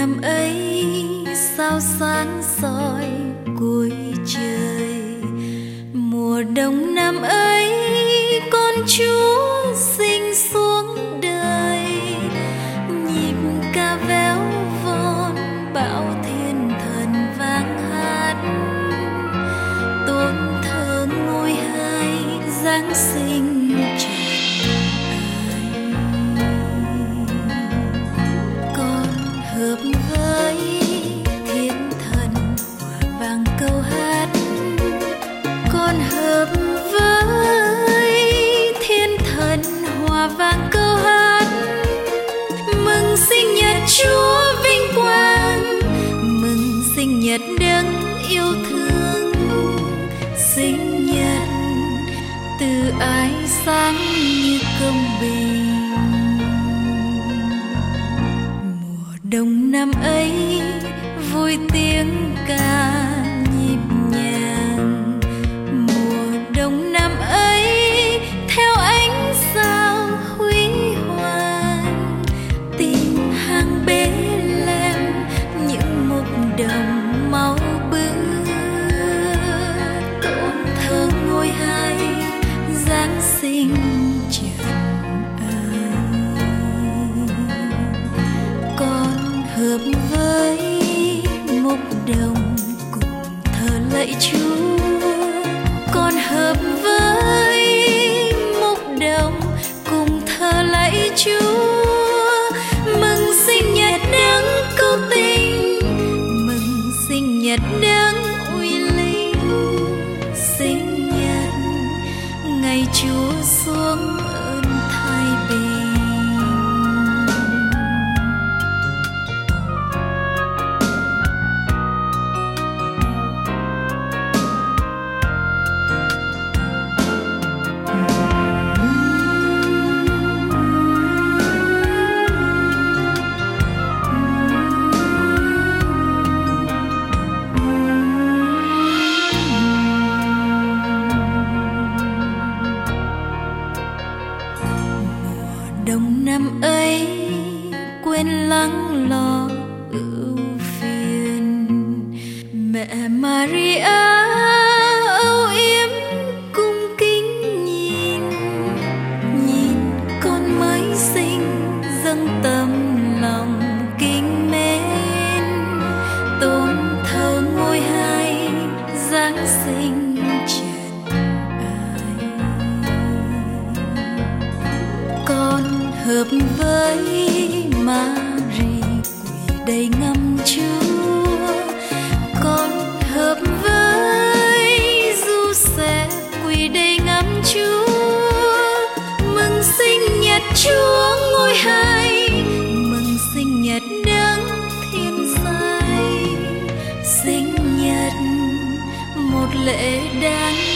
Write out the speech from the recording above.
năm ấy sao sáng soi cuối trời. Mùa đông năm ấy con chúa hòa vang câu hát con hợp với thiên thần hòa vang câu hát. Mừng sinh nhật chúa vinh quang, mừng sinh nhật đấng yêu thương. Sinh nhật từ ái sáng như công bình. Mùa đông năm ấy vui tiếng ca. đồng cùng thờ lạy chúa. Đông năm ấy quên lắng lo ưu phiền. Mẹ Maria âu yếm cung kính nhìn nhìn con mới sinh dâng tâm lòng kính mến. Tôn thờ ngôi hai giáng sinh hợp với Mary quỳ đầy ngâm Chúa con hợp với Giuse quỳ đầy ngắm Chúa mừng sinh nhật Chúa ngôi hai mừng sinh nhật đấng thiên Sai, sinh nhật một lễ đáng